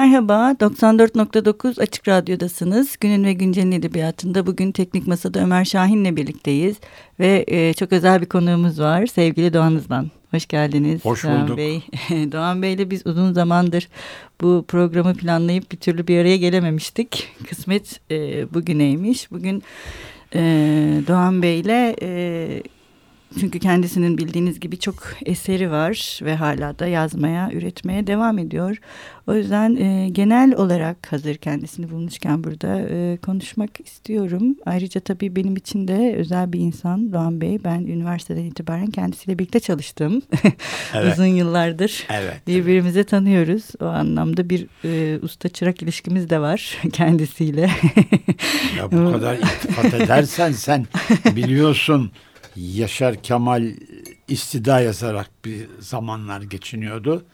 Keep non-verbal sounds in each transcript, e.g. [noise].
Merhaba, 94.9 Açık Radyo'dasınız. Günün ve Güncel'in edebiyatında bugün Teknik Masa'da Ömer Şahin'le birlikteyiz. Ve e, çok özel bir konuğumuz var, sevgili Doğan Hızlan. Hoş geldiniz Hoş Doğan bulduk. Bey. [laughs] Doğan Bey'le biz uzun zamandır bu programı planlayıp bir türlü bir araya gelememiştik. Kısmet e, bugüneymiş. Bugün e, Doğan Bey'le... E, çünkü kendisinin bildiğiniz gibi çok eseri var ve hala da yazmaya, üretmeye devam ediyor. O yüzden e, genel olarak hazır kendisini bulmuşken burada e, konuşmak istiyorum. Ayrıca tabii benim için de özel bir insan Doğan Bey. Ben üniversiteden itibaren kendisiyle birlikte çalıştım. [laughs] Evet. Uzun yıllardır Evet. birbirimizi tanıyoruz. O anlamda bir e, usta çırak ilişkimiz de var [laughs] kendisiyle. Ya bu kadar iltifat edersen sen [laughs] biliyorsun Yaşar Kemal istida yazarak bir zamanlar geçiniyordu.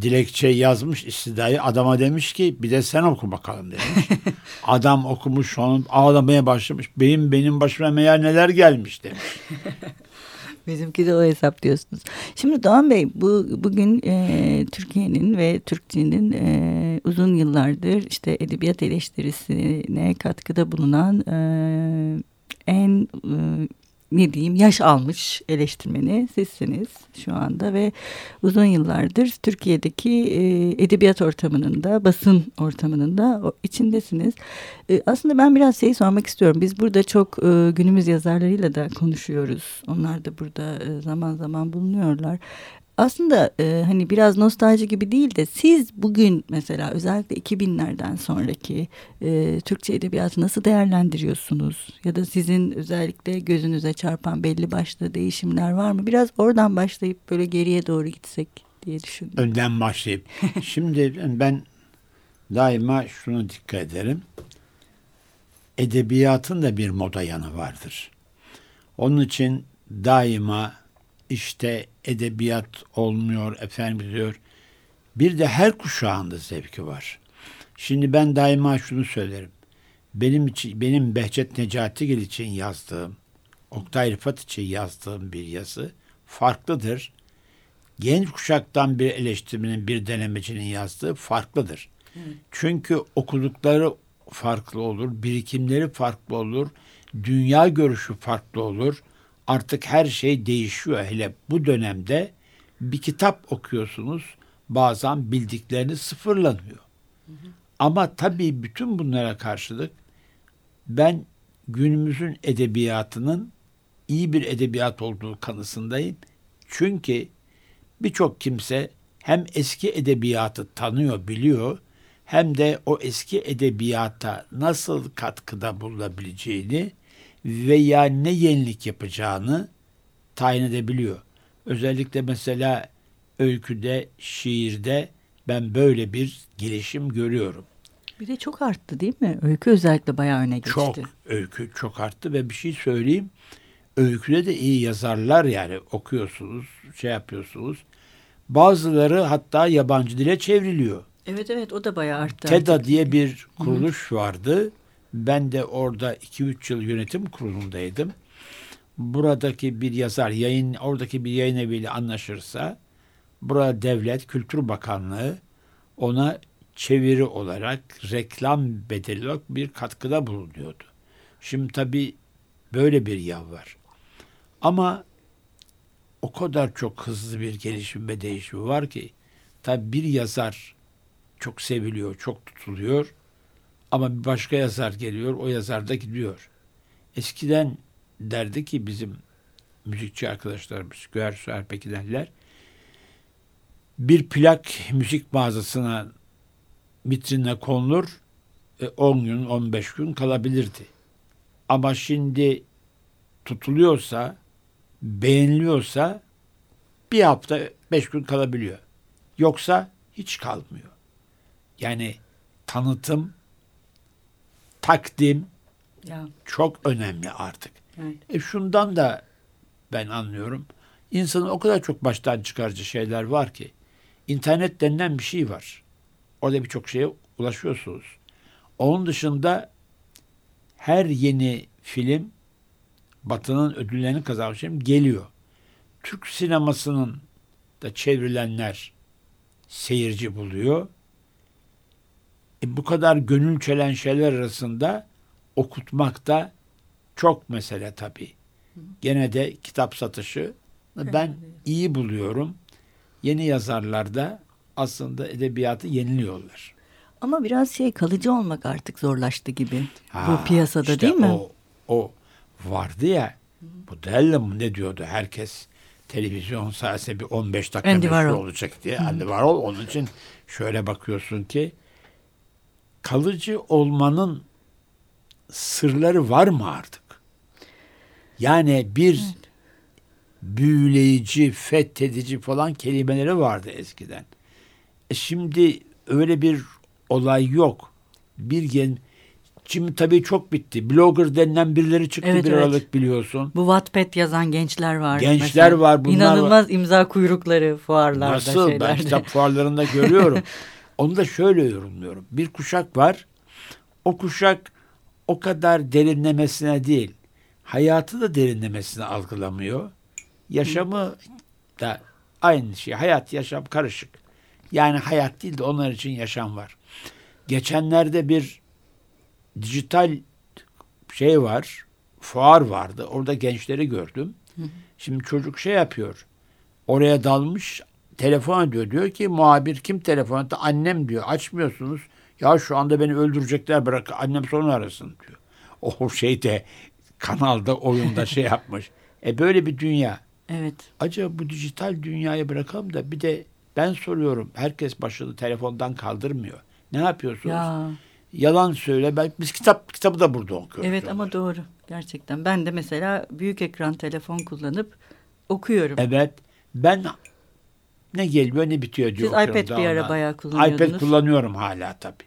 Dilekçe yazmış istidayı adama demiş ki bir de sen oku bakalım demiş. [laughs] Adam okumuş onu ağlamaya başlamış. Benim benim başıma meğer neler gelmiş demiş. [laughs] Bizimki de o hesap diyorsunuz. Şimdi Doğan Bey bu bugün e, Türkiye'nin ve Türkçenin e, uzun yıllardır işte edebiyat eleştirisine katkıda bulunan e, en e, ne diyeyim yaş almış eleştirmeni sizsiniz şu anda ve uzun yıllardır Türkiye'deki e, edebiyat ortamının da basın ortamının da içindesiniz. E, aslında ben biraz şeyi sormak istiyorum. Biz burada çok e, günümüz yazarlarıyla da konuşuyoruz. Onlar da burada e, zaman zaman bulunuyorlar. Aslında e, hani biraz nostalji gibi değil de siz bugün mesela özellikle 2000'lerden sonraki e, Türkçe edebiyatı nasıl değerlendiriyorsunuz? Ya da sizin özellikle gözünüze çarpan belli başlı değişimler var mı? Biraz oradan başlayıp böyle geriye doğru gitsek diye düşündüm. Önden başlayıp. [laughs] Şimdi ben daima şunu dikkat ederim. Edebiyatın da bir moda yanı vardır. Onun için daima işte edebiyat olmuyor efendim diyor. Bir de her kuşağın da zevki var. Şimdi ben daima şunu söylerim. Benim için benim Behçet Necatigil için yazdığım, Oktay Rıfat için yazdığım bir yazı farklıdır genç kuşaktan bir eleştirmenin, bir denemecinin yazdığı farklıdır. Çünkü okudukları farklı olur, birikimleri farklı olur, dünya görüşü farklı olur. Artık her şey değişiyor. Hele bu dönemde bir kitap okuyorsunuz, bazen bildikleriniz sıfırlanıyor. Ama tabii bütün bunlara karşılık ben günümüzün edebiyatının iyi bir edebiyat olduğu kanısındayım. Çünkü birçok kimse hem eski edebiyatı tanıyor, biliyor hem de o eski edebiyata nasıl katkıda bulunabileceğini veya ne yenilik yapacağını tayin edebiliyor. Özellikle mesela öyküde, şiirde ben böyle bir gelişim görüyorum. Bir de çok arttı değil mi? Öykü özellikle bayağı öne geçti. Çok öykü çok arttı ve bir şey söyleyeyim. Öyküde de iyi yazarlar yani okuyorsunuz, şey yapıyorsunuz. Bazıları hatta yabancı dile çevriliyor. Evet evet o da bayağı arttı. TEDA artık. diye bir kuruluş vardı. Ben de orada 2-3 yıl yönetim kurulundaydım. Buradaki bir yazar yayın oradaki bir yayın eviyle anlaşırsa burada devlet kültür bakanlığı ona çeviri olarak reklam bedeli olarak bir katkıda bulunuyordu. Şimdi tabii böyle bir yav var. Ama o kadar çok hızlı bir gelişim ve değişim var ki tabii bir yazar çok seviliyor, çok tutuluyor. Ama bir başka yazar geliyor, o yazar da gidiyor. Eskiden derdi ki bizim müzikçi arkadaşlarımız, Güher Suher Pekinerler, bir plak müzik mağazasına vitrine konulur, e, 10 gün, 15 gün kalabilirdi. Ama şimdi tutuluyorsa, beğeniliyorsa bir hafta, beş gün kalabiliyor. Yoksa hiç kalmıyor. Yani tanıtım, takdim Ya, çok önemli artık. evet. E şundan da ben anlıyorum. İnsanın o kadar çok baştan çıkarıcı şeyler var ki. İnternet denilen bir şey var. Orada birçok şeye ulaşıyorsunuz. Onun dışında her yeni film Batı'nın ödüllerini kazanmış film geliyor. Türk sinemasının da çevrilenler seyirci buluyor. Bu kadar gönül çelen şeyler arasında okutmak da çok mesele tabii. Gene de kitap satışı ben iyi buluyorum. Yeni yazarlar da aslında edebiyatı yeniliyorlar. Ama biraz şey kalıcı olmak artık zorlaştı gibi Ha, bu piyasada işte değil mi? O, o vardı ya. Bu Dellem ne diyordu herkes? Televizyon sayesinde bir 15 dakika meşhur olacak diye. Andy Warhol onun için şöyle bakıyorsun ki kalıcı olmanın sırları var mı artık? Yani bir büyüleyici, fethedici falan kelimeleri vardı eskiden. E şimdi öyle bir olay yok. Bir gen Şimdi tabii çok bitti. Blogger denilen birileri çıktı Evet, bir evet. aralık biliyorsun. Bu Wattpad yazan gençler var. Gençler mesela. var, bunlar İnanılmaz imza kuyrukları fuarlarda Nasıl? Ben şeylerde. kitap fuarlarında görüyorum. [laughs] Onu da şöyle yorumluyorum. Bir kuşak var. O kuşak o kadar derinlemesine değil. Hayatı da derinlemesine algılamıyor. Yaşamı da aynı şey. Hayat, yaşam karışık. Yani hayat değil de onlar için yaşam var. Geçenlerde bir dijital şey var. Fuar vardı. Orada gençleri gördüm. Şimdi çocuk şey yapıyor. Oraya dalmış telefon ediyor. Diyor ki muhabir kim telefon etti? Annem diyor. Açmıyorsunuz. Ya şu anda beni öldürecekler bırak. Annem sonra arasın diyor. [laughs] O şeyde kanalda oyunda şey yapmış. E böyle bir dünya. Evet. Acaba bu dijital dünyayı bırakalım da bir de ben soruyorum. Herkes başını telefondan kaldırmıyor. Ne yapıyorsunuz? Ya Yalan söyle. Ben, biz kitap kitabı da burada okuyoruz. evet ama doğru. Gerçekten. Ben de mesela büyük ekran telefon kullanıp okuyorum. Evet. Ben ne geliyor ne bitiyor diyor. Siz iPad bir ara bayağı kullanıyordunuz. iPad kullanıyorum hala tabii.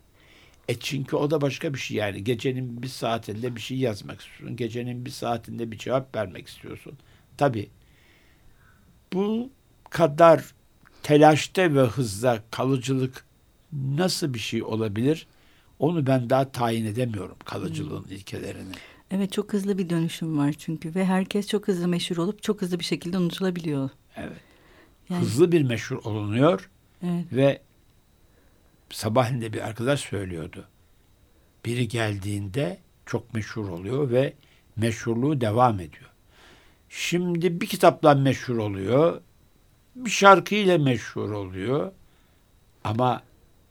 E çünkü o da başka bir şey yani. Gecenin bir saatinde bir şey yazmak istiyorsun. Gecenin bir saatinde bir cevap vermek istiyorsun. Tabii. Bu kadar telaşta ve hızda kalıcılık nasıl bir şey olabilir? Onu ben daha tayin edemiyorum kalıcılığın Hmm. ilkelerini. Evet çok hızlı bir dönüşüm var çünkü ve herkes çok hızlı meşhur olup çok hızlı bir şekilde unutulabiliyor. Evet. Yani, Hızlı bir meşhur olunuyor. evet. Ve sabahleyin de bir arkadaş söylüyordu. Biri geldiğinde çok meşhur oluyor ve meşhurluğu devam ediyor. Şimdi bir kitapla meşhur oluyor. Bir şarkıyla meşhur oluyor. Ama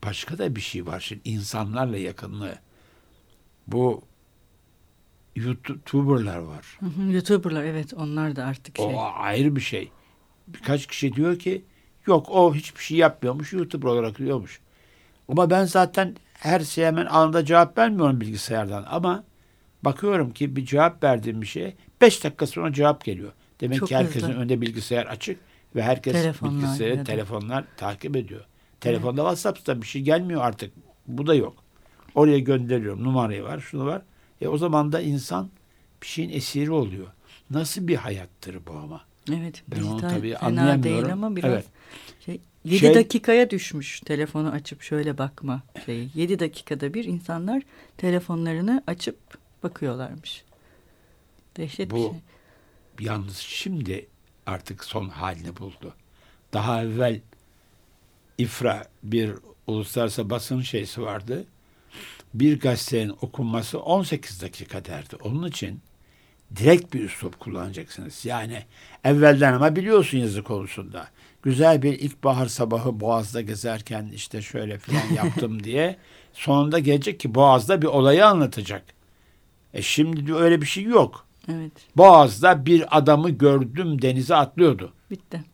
başka da bir şey var. Şimdi insanlarla yakınlığı. Bu YouTuber'lar var. YouTuber'lar evet onlar da artık şey. O ayrı bir şey. Birkaç kişi diyor ki yok o hiçbir şey yapmıyormuş YouTuber olarak diyormuş. Ama ben zaten her şeye hemen anında cevap vermiyorum bilgisayardan ama bakıyorum ki bir cevap verdiğim bir şeye 5 dakika sonra cevap geliyor. Demek Çok ki herkesin hızlı. önünde bilgisayar açık ve herkes Telefonlar bilgisayarı, ya telefonlar takip ediyor. Telefonda WhatsApp'ta bir şey gelmiyor artık. Bu da yok. Oraya gönderiyorum. Numarayı var, şunu var. E o zaman da insan bir şeyin esiri oluyor. Nasıl bir hayattır bu ama? Evet. Ben onu tabii fena anlayamıyorum. değil ama biraz Evet. şey, 7 Şey- dakikaya düşmüş telefonu açıp şöyle bakma şeyi. 7 dakikada bir insanlar telefonlarını açıp bakıyorlarmış. Dehşet bir Bu şey. yalnız şimdi artık son halini buldu. Daha evvel İFRA bir uluslararası basın şeysi vardı. Bir gazetenin okunması 18 dakika derdi. Onun için direkt bir üslup kullanacaksınız. Yani evvelden ama biliyorsun yazı konusunda. Güzel bir ilkbahar sabahı Boğaz'da gezerken işte şöyle falan [laughs] yaptım diye sonunda gelecek ki Boğaz'da bir olayı anlatacak. E şimdi diyor öyle bir şey yok. Evet. Boğaz'da bir adamı gördüm denize atlıyordu. Bitti.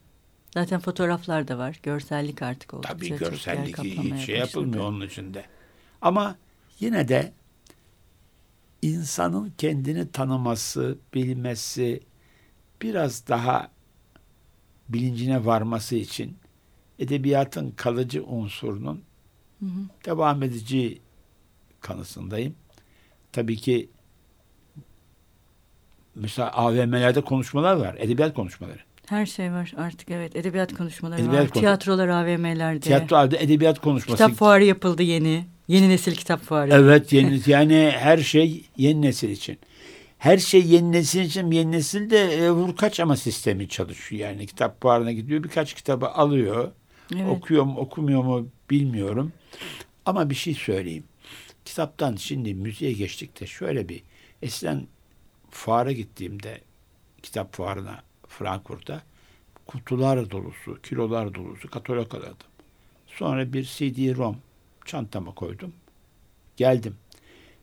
Zaten fotoğraflar da var. Görsellik artık oldu. Tabii görsellik şey yapılmıyor onun içinde. Ama yine de insanın kendini tanıması, bilmesi, biraz daha bilincine varması için edebiyatın kalıcı unsurunun Hı hı. devam edici kanısındayım. Tabii ki mesela AVM'lerde konuşmalar var. Edebiyat konuşmaları. Her şey var artık evet. Edebiyat konuşmaları Edebiyat var. konuş- Tiyatrolar AVM'lerde. Tiyatro halde edebiyat konuşması. Kitap fuarı yapıldı yeni. Yeni nesil kitap fuarı. Evet yeni [laughs] yani her şey yeni nesil için. Her şey yeni nesil için yeni nesil de e, vur kaçama sistemi çalışıyor. Yani kitap fuarına gidiyor birkaç kitabı alıyor. Evet. Okuyor mu okumuyor mu bilmiyorum. Ama bir şey söyleyeyim. Kitaptan şimdi müziğe geçtik de şöyle bir eskiden fuara gittiğimde kitap fuarına Frankfurt'ta kutular dolusu, kilolar dolusu katalog alırdım. Sonra bir CD-ROM çantama koydum. Geldim.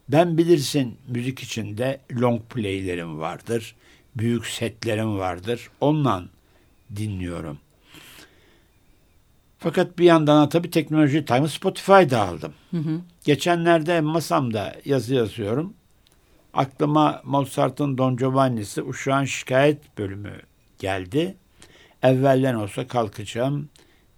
Ben bilirsin müzik içinde long play'lerim vardır. Büyük setlerim vardır. Onunla dinliyorum. Fakat bir yandan tabii teknoloji time Spotify'da aldım. Hı hı. Geçenlerde masamda yazı yazıyorum. Aklıma Mozart'ın Don Giovanni'si Uşağın Şikayet bölümü geldi. Evvelden olsa kalkacağım.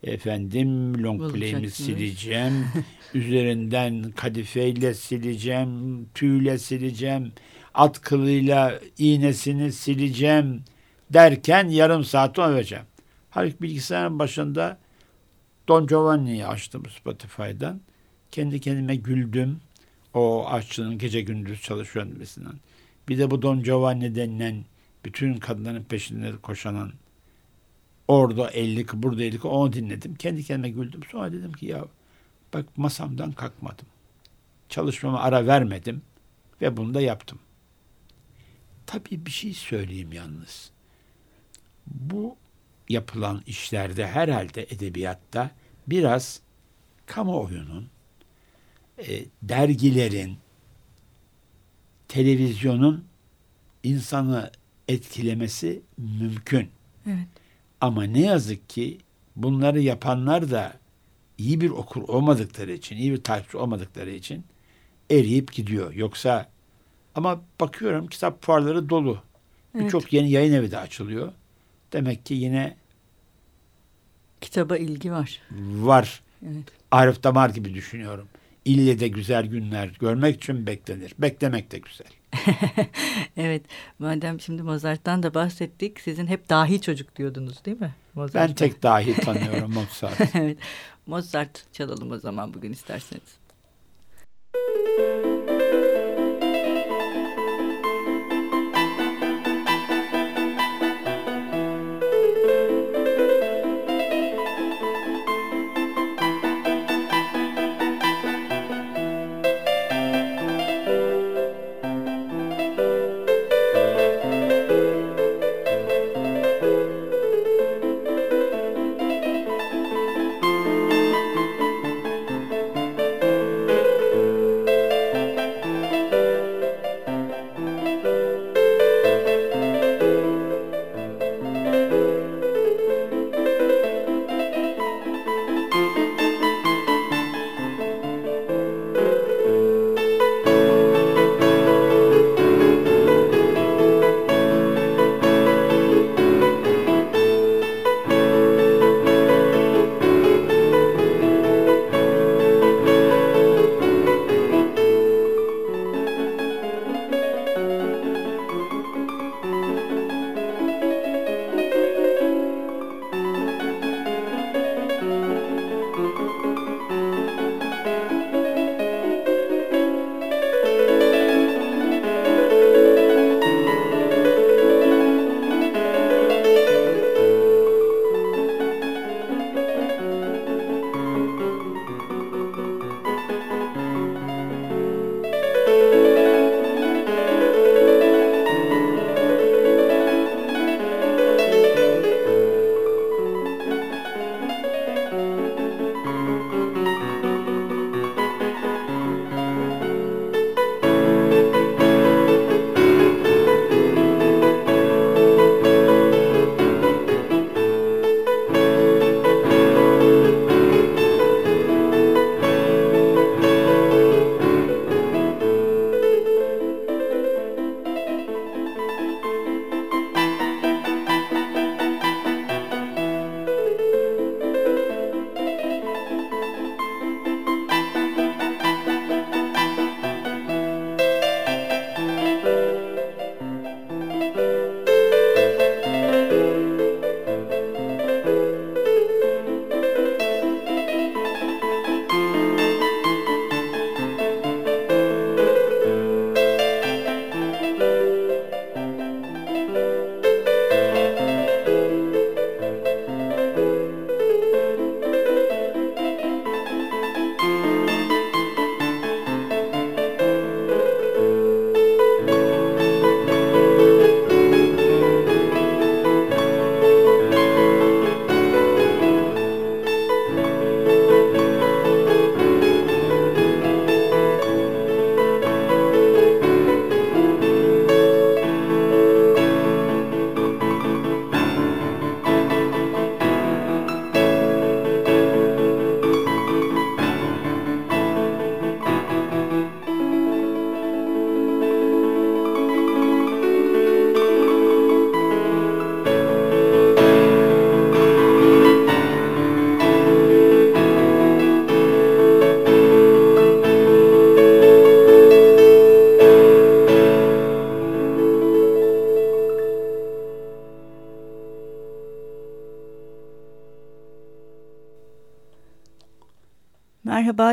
Efendim long play'imi sileceğim. [laughs] Üzerinden kadifeyle sileceğim. Tüyle sileceğim. At kılıyla iğnesini sileceğim derken yarım saat öveceğim. Halbuki bilgisayarın başında Don Giovanni'yi açtım Spotify'dan. Kendi kendime güldüm. O aşçının gece gündüz çalışıyor demesinden. Bir de bu Don Giovanni denilen bütün kadınların peşinde koşanan orada 50 burada 50 onu dinledim. Kendi kendime güldüm. Sonra dedim ki ya bak masamdan kalkmadım. Çalışmama ara vermedim ve bunu da yaptım. Tabii bir şey söyleyeyim yalnız. Bu yapılan işlerde herhalde edebiyatta biraz kamuoyunun, e, dergilerin, televizyonun insanı etkilemesi mümkün. Evet. Ama ne yazık ki bunları yapanlar da iyi bir okur olmadıkları için, iyi bir takipçi olmadıkları için eriyip gidiyor. Yoksa ama bakıyorum kitap fuarları dolu. Evet. Birçok yeni yayın evi de açılıyor. Demek ki yine kitaba ilgi var. Var. Evet. Arif Damar gibi düşünüyorum. İlle de güzel günler görmek için beklenir. Beklemek de güzel. [laughs] evet. Madem şimdi Mozart'tan da bahsettik. Sizin hep dahi çocuk diyordunuz değil mi? Mozart'ta? Ben tek dahi [laughs] tanıyorum Mozart. evet. Mozart çalalım o zaman bugün isterseniz.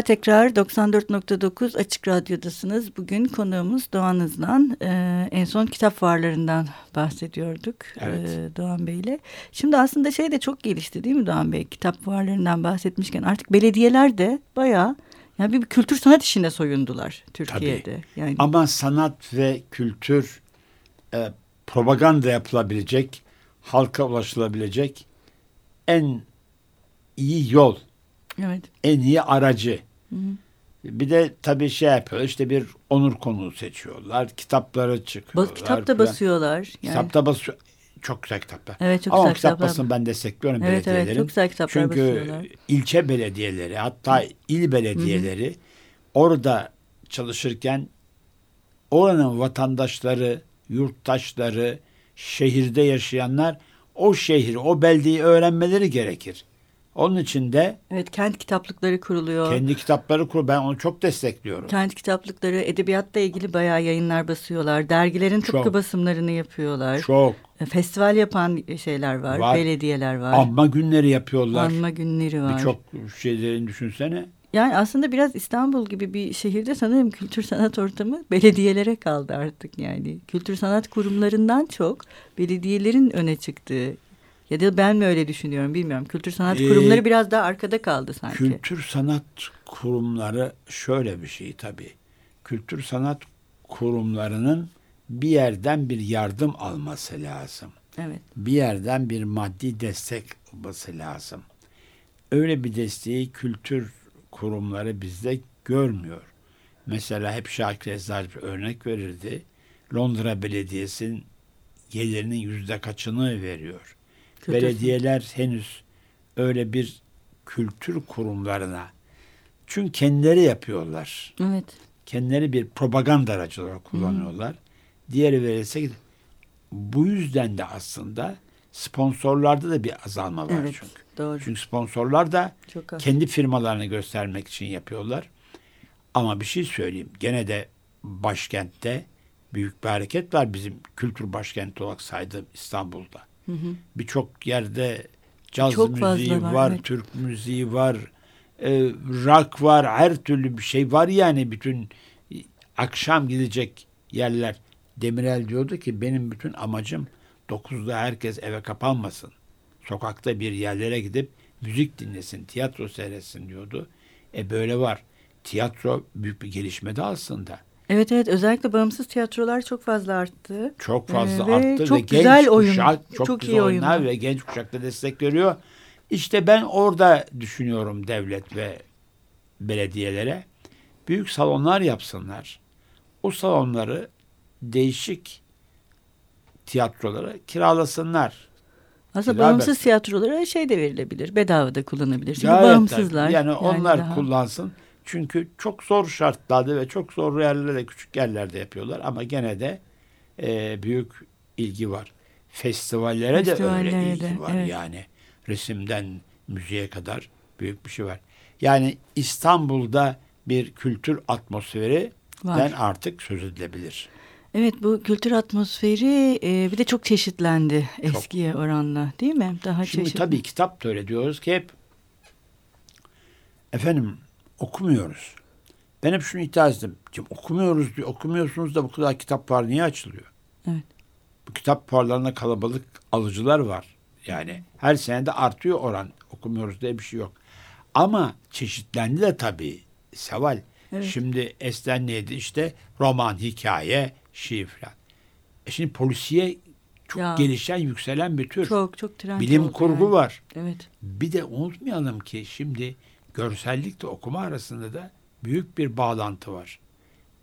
Tekrar 94.9 Açık Radyo'dasınız. Bugün konuğumuz Doğan Hızlan. Ee, en son kitap fuarlarından bahsediyorduk evet. e, Doğan Bey'le. Şimdi aslında şey de çok gelişti değil mi Doğan Bey? Kitap fuarlarından bahsetmişken artık belediyeler de bayağı yani bir kültür sanat işine soyundular Türkiye'de. Tabii. Yani Ama sanat ve kültür e, propaganda yapılabilecek, halka ulaşılabilecek en iyi yol, evet. en iyi aracı. Hı hı. Bir de tabii şey yapıyor işte bir onur konuğu seçiyorlar. Kitapları çıkıyorlar. Bas, kitap da basıyorlar. Yani. Kitapta basıyor. Çok güzel kitaplar. Evet çok Ama güzel kitap kitaplar. basın ben destekliyorum Evet belediyelerin. evet çok güzel kitaplar Çünkü basıyorlar. ilçe belediyeleri hatta il belediyeleri orada çalışırken oranın vatandaşları, yurttaşları, şehirde yaşayanlar o şehri, o beldeyi öğrenmeleri gerekir. Onun için de Evet kent kitaplıkları kuruluyor. kendi kitapları kur. Ben onu çok destekliyorum. Kent kitaplıkları edebiyatla ilgili bayağı yayınlar basıyorlar. Dergilerin tıpkı Çok. basımlarını yapıyorlar. Çok. E, Festival yapan şeyler var, Var. belediyeler var. Anma günleri yapıyorlar. Anma günleri var. Birçok şeylerin düşünsene. Yani aslında biraz İstanbul gibi bir şehirde sanırım kültür sanat ortamı belediyelere kaldı artık yani. Kültür sanat kurumlarından çok belediyelerin öne çıktığı ya da ben mi öyle düşünüyorum bilmiyorum. Kültür sanat Ee, kurumları biraz daha arkada kaldı sanki. Kültür sanat kurumları şöyle bir şey tabii. Kültür sanat kurumlarının bir yerden bir yardım alması lazım. Evet. Bir yerden bir maddi destek alması lazım. Öyle bir desteği kültür kurumları bizde görmüyor. Mesela hep Şakir bir örnek verirdi. Londra Belediyesi'nin gelirinin yüzde kaçını veriyor. Kültür- Belediyeler henüz öyle bir kültür kurumlarına çünkü kendileri yapıyorlar. Evet. Kendileri bir propaganda aracı olarak kullanıyorlar. Diğeri verilse bu yüzden de aslında sponsorlarda da bir azalma var Evet. çünkü. Doğru. Çünkü sponsorlar da Çok az. kendi firmalarını göstermek için yapıyorlar. Ama bir şey söyleyeyim. Gene de başkentte büyük bir hareket var bizim kültür başkenti olarak saydığım İstanbul'da. Birçok yerde caz Çok müziği var, var, evet. Türk müziği var, e, rock var, her türlü bir şey var yani bütün akşam gidecek yerler. Demirel diyordu ki benim bütün amacım 9'da herkes eve kapanmasın. Sokakta bir yerlere gidip müzik dinlesin, tiyatro seyretsin diyordu. E böyle var. Tiyatro büyük bir gelişmede aslında. Evet evet özellikle bağımsız tiyatrolar çok fazla arttı. Çok fazla Ee, ve arttı çok ve güzel genç oyun, kuşak çok, çok güzel iyi oyunlar oyunlar. ve genç kuşakta destek veriyor. İşte ben orada düşünüyorum devlet ve belediyelere büyük salonlar yapsınlar. O salonları değişik tiyatrolara kiralasınlar. Aslında Beraber. bağımsız tiyatrolara şey de verilebilir. Bedava da kullanabilir. Çünkü Gayet bağımsızlar. tabii. Yani, onlar daha- kullansın. Çünkü çok zor şartlarda ve çok zor yerlerde, küçük yerlerde yapıyorlar. Ama gene de e, büyük ilgi var. Festivallere, de Festivallere öyle ilgi de, var. evet. Yani resimden müziğe kadar büyük bir şey var. Yani İstanbul'da bir kültür atmosferi den artık söz edilebilir. Evet bu kültür atmosferi e, bir de çok çeşitlendi eskiye oranla değil mi? Daha Şimdi çeşitli. tabii kitap da öyle diyoruz ki hep efendim okumuyoruz. Ben hep şunu itiraz ettim. Okumuyoruz diyor. Okumuyorsunuz da bu kadar kitap var niye açılıyor? Evet. Bu kitap fuarlarında kalabalık alıcılar var. Yani her sene de artıyor oran. Okumuyoruz diye bir şey yok. Ama çeşitlendi de tabii Seval. Evet. Şimdi eskiden neydi işte roman, hikaye, şiir falan. E şimdi polisiye çok Ya. gelişen, yükselen bir tür. Çok çok trend Bilim kurgu yani. var. Evet. Bir de unutmayalım ki şimdi görsellikle okuma arasında da büyük bir bağlantı var.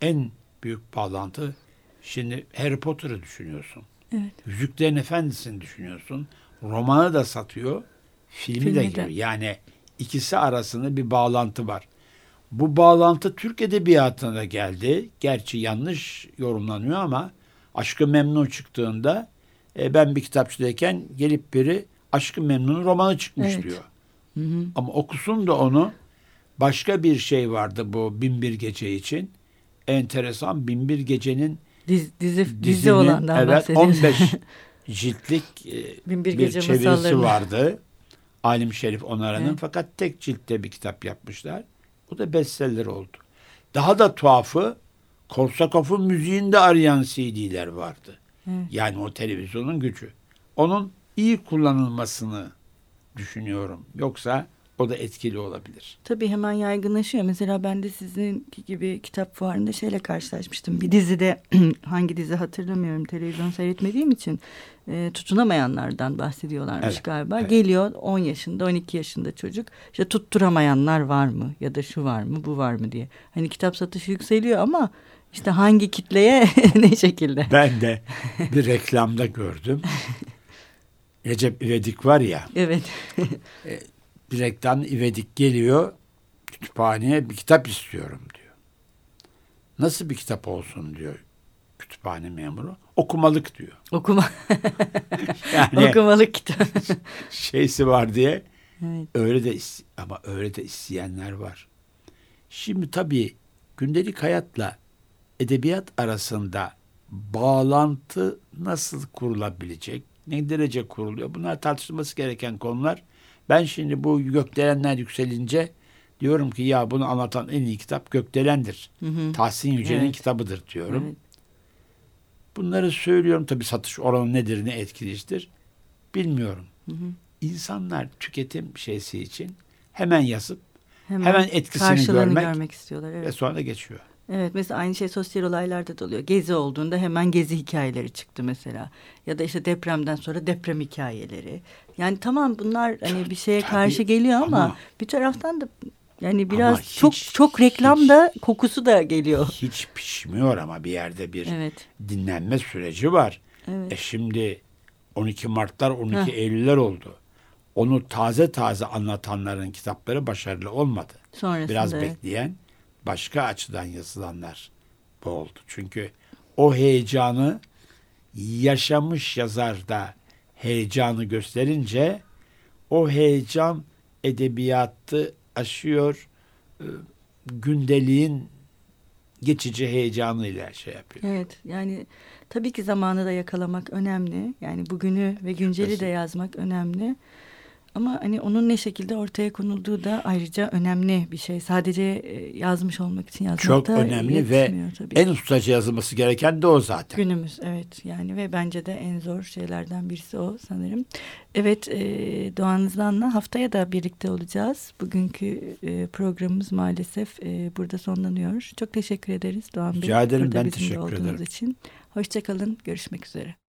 En büyük bağlantı şimdi Harry Potter'ı düşünüyorsun. Evet. Yüzüklerin Efendisi'ni düşünüyorsun. Romanı da satıyor, filmi, Filmi de giriyor. Yani ikisi arasında bir bağlantı var. Bu bağlantı Türk Edebiyatı'na da geldi. Gerçi yanlış yorumlanıyor ama Aşkı Memnun çıktığında e, ben bir kitapçıdayken gelip biri Aşkı Memnun'un romanı çıkmış Evet. diyor. Hı hı. Ama okusun da onu başka bir şey vardı bu Binbir Gece için. Enteresan Binbir Gece'nin Diz, dizi, dizi olandan evet, bahsediyoruz. 15 [laughs] ciltlik e, Binbir bir Gece çevirisi vardı. Alim Şerif Onaran'ın Evet. fakat tek ciltte bir kitap yapmışlar. O da bestseller oldu. Daha da tuhafı Korsakov'un müziğinde arayan CD'ler vardı. Evet. Yani o televizyonun gücü. Onun iyi kullanılmasını düşünüyorum. Yoksa o da etkili olabilir. Tabii hemen yaygınlaşıyor. Mesela ben de sizinki gibi kitap fuarında şeyle karşılaşmıştım. Bir dizide [clears throat] hangi dizi hatırlamıyorum televizyon seyretmediğim için e, tutunamayanlardan bahsediyorlarmış Evet, galiba. evet. Geliyor 10 yaşında 12 yaşında çocuk işte tutturamayanlar var mı ya da şu var mı bu var mı diye. Hani kitap satışı yükseliyor ama işte hangi kitleye [laughs] ne şekilde. Ben de bir reklamda gördüm. Recep İvedik var ya Evet. [laughs] bir reklam İvedik geliyor kütüphaneye bir kitap istiyorum diyor. Nasıl bir kitap olsun diyor kütüphane memuru. Okumalık diyor. Okuma [laughs] Yani okumalık kitap. [laughs] şeysi var diye evet. öyle de ama öyle de isteyenler var. Şimdi tabii gündelik hayatla edebiyat arasında bağlantı nasıl kurulabilecek? Ne derece kuruluyor? Bunlar tartışılması gereken konular. Ben şimdi bu gökdelenler yükselince diyorum ki ya bunu anlatan en iyi kitap Gökdelen'dir. Hı hı. Tahsin Yücel'in Evet. kitabıdır diyorum. Evet. Bunları söylüyorum tabii satış oranı nedir, ne etkilicidir bilmiyorum. Hı hı. İnsanlar tüketim şeysi için hemen yazıp Hemen, Hemen etkisini görmek görmek istiyorlar. Evet. ve sonra geçiyor. Evet mesela aynı şey sosyal olaylarda da oluyor. Gezi olduğunda hemen gezi hikayeleri çıktı mesela. Ya da işte depremden sonra deprem hikayeleri. Yani tamam bunlar hani bir şeye Tabii, karşı geliyor ama, ama- bir taraftan da yani biraz hiç- çok çok reklam hiç- da kokusu da geliyor. Hiç pişmiyor ama bir yerde bir Evet. dinlenme süreci var. Evet. E şimdi 12 Mart'lar 12 Heh. Eylül'ler oldu. Onu taze taze anlatanların kitapları başarılı olmadı. Sonrasında Biraz bekleyen başka açıdan yazılanlar bu oldu. Çünkü o heyecanı yaşamış yazar da heyecanı gösterince o heyecan edebiyatı aşıyor e, gündeliğin geçici heyecanıyla şey yapıyor. Evet yani tabii ki zamanı da yakalamak önemli. Yani bugünü ve günceli de yazmak önemli. Ama hani onun ne şekilde ortaya konulduğu da ayrıca önemli bir şey. Sadece e, yazmış olmak için yazmak Çok da önemli ve tabii. en ustaca yazılması gereken de o zaten. Günümüz evet yani ve bence de en zor şeylerden birisi o sanırım. Evet e, Doğan Hızlan'la haftaya da birlikte olacağız. Bugünkü e, programımız maalesef e, burada sonlanıyor. Çok teşekkür ederiz Doğan Bey. Rica ederim, ben teşekkür ederim. için. Hoşçakalın görüşmek üzere.